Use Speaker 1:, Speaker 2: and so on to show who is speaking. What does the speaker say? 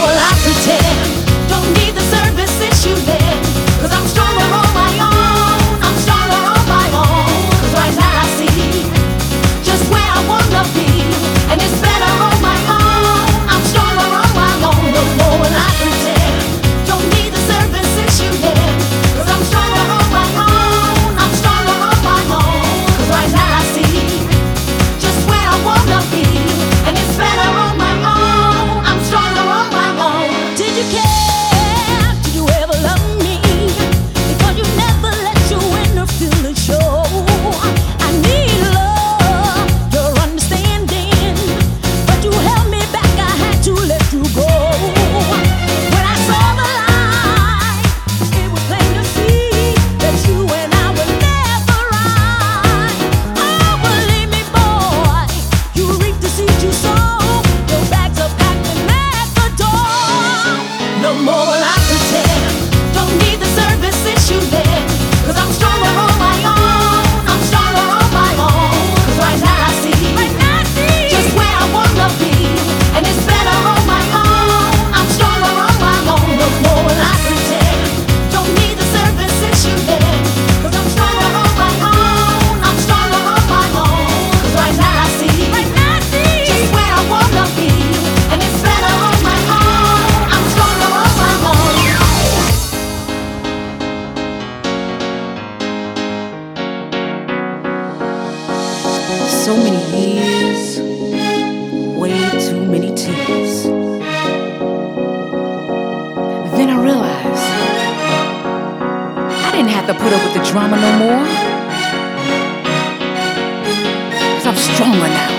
Speaker 1: Well, I pretend. Don't need the services you lend.
Speaker 2: so many years, way too many tears. Then I realized I didn't have to put up with the drama no more. Cause I'm stronger now.